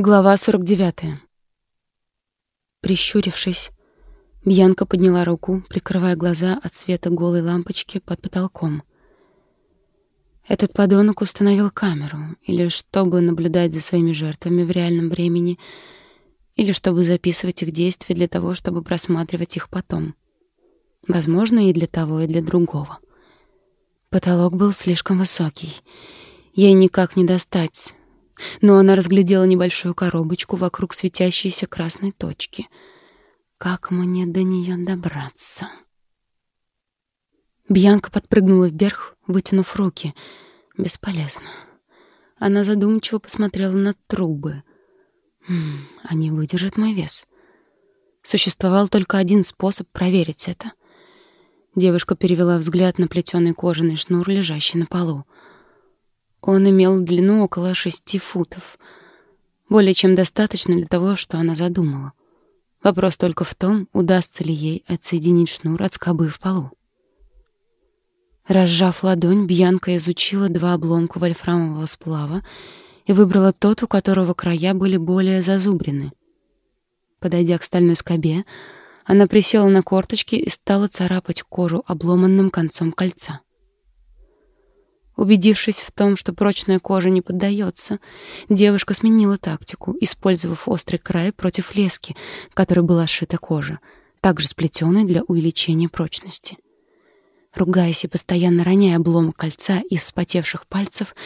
Глава 49. Прищурившись, Бьянка подняла руку, прикрывая глаза от света голой лампочки под потолком. Этот подонок установил камеру, или чтобы наблюдать за своими жертвами в реальном времени, или чтобы записывать их действия для того, чтобы просматривать их потом. Возможно, и для того, и для другого. Потолок был слишком высокий. Ей никак не достать но она разглядела небольшую коробочку вокруг светящейся красной точки. Как мне до нее добраться? Бьянка подпрыгнула вверх, вытянув руки. Бесполезно. Она задумчиво посмотрела на трубы. Хм, они выдержат мой вес. Существовал только один способ проверить это. Девушка перевела взгляд на плетеный кожаный шнур, лежащий на полу. Он имел длину около шести футов. Более чем достаточно для того, что она задумала. Вопрос только в том, удастся ли ей отсоединить шнур от скобы в полу. Разжав ладонь, Бьянка изучила два обломка вольфрамового сплава и выбрала тот, у которого края были более зазубрены. Подойдя к стальной скобе, она присела на корточки и стала царапать кожу обломанным концом кольца. Убедившись в том, что прочная кожа не поддается, девушка сменила тактику, использовав острый край против лески, которой была сшита кожа, также сплетенной для увеличения прочности. Ругаясь и постоянно роняя обломок кольца из вспотевших пальцев,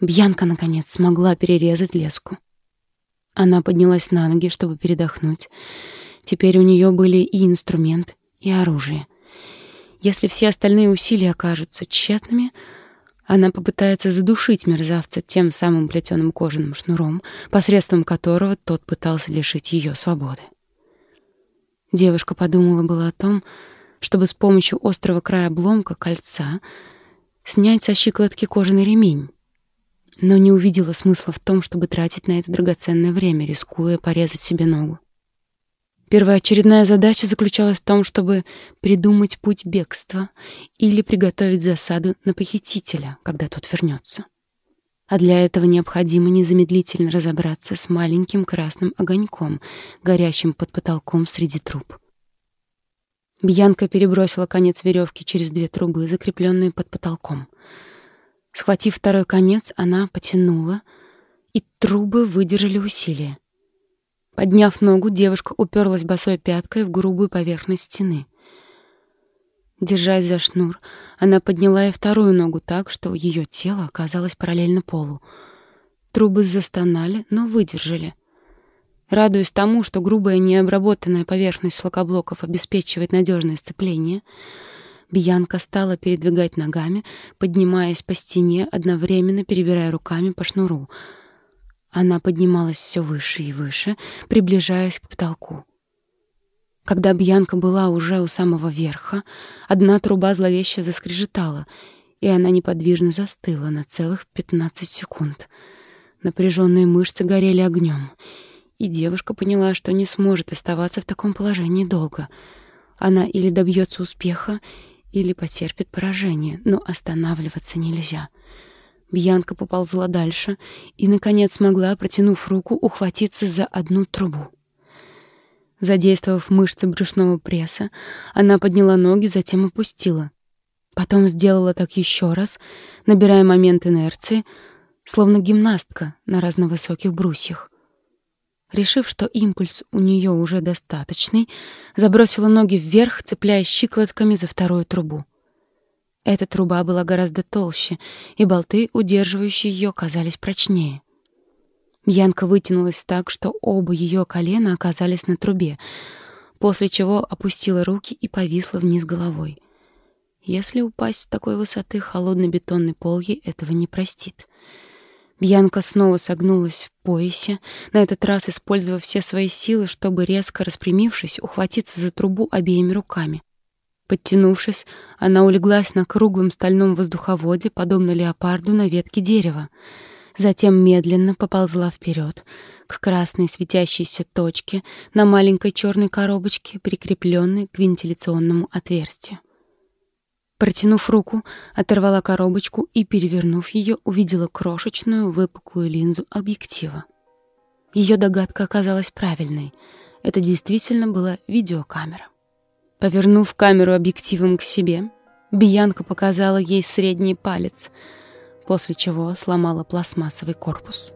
Бьянка, наконец, смогла перерезать леску. Она поднялась на ноги, чтобы передохнуть. Теперь у нее были и инструмент, и оружие. Если все остальные усилия окажутся тщетными — она попытается задушить мерзавца тем самым плетеным кожаным шнуром, посредством которого тот пытался лишить ее свободы. Девушка подумала было о том, чтобы с помощью острого края обломка кольца снять со щиколотки кожаный ремень, но не увидела смысла в том, чтобы тратить на это драгоценное время, рискуя порезать себе ногу. Первоочередная задача заключалась в том, чтобы придумать путь бегства или приготовить засаду на похитителя, когда тот вернется. А для этого необходимо незамедлительно разобраться с маленьким красным огоньком, горящим под потолком среди труб. Бьянка перебросила конец веревки через две трубы, закрепленные под потолком. Схватив второй конец, она потянула, и трубы выдержали усилие. Подняв ногу, девушка уперлась босой пяткой в грубую поверхность стены. Держась за шнур, она подняла и вторую ногу так, что ее тело оказалось параллельно полу. Трубы застонали, но выдержали. Радуясь тому, что грубая необработанная поверхность слокоблоков обеспечивает надежное сцепление, Бьянка стала передвигать ногами, поднимаясь по стене, одновременно перебирая руками по шнуру — она поднималась все выше и выше, приближаясь к потолку. Когда Бьянка была уже у самого верха, одна труба зловеще заскрежетала, и она неподвижно застыла на целых 15 секунд. Напряженные мышцы горели огнем, и девушка поняла, что не сможет оставаться в таком положении долго. Она или добьется успеха, или потерпит поражение, но останавливаться нельзя — Бьянка поползла дальше и, наконец, смогла, протянув руку, ухватиться за одну трубу. Задействовав мышцы брюшного пресса, она подняла ноги, затем опустила. Потом сделала так еще раз, набирая момент инерции, словно гимнастка на разновысоких брусьях. Решив, что импульс у нее уже достаточный, забросила ноги вверх, цепляясь щиколотками за вторую трубу. Эта труба была гораздо толще, и болты, удерживающие ее, казались прочнее. Янка вытянулась так, что оба ее колена оказались на трубе, после чего опустила руки и повисла вниз головой. Если упасть с такой высоты, холодный бетонный пол ей этого не простит. Бьянка снова согнулась в поясе, на этот раз используя все свои силы, чтобы, резко распрямившись, ухватиться за трубу обеими руками. Подтянувшись, она улеглась на круглом стальном воздуховоде, подобно леопарду на ветке дерева. Затем медленно поползла вперед к красной светящейся точке на маленькой черной коробочке, прикрепленной к вентиляционному отверстию. Протянув руку, оторвала коробочку и, перевернув ее, увидела крошечную выпуклую линзу объектива. Ее догадка оказалась правильной. Это действительно была видеокамера. Повернув камеру объективом к себе, Биянка показала ей средний палец, после чего сломала пластмассовый корпус.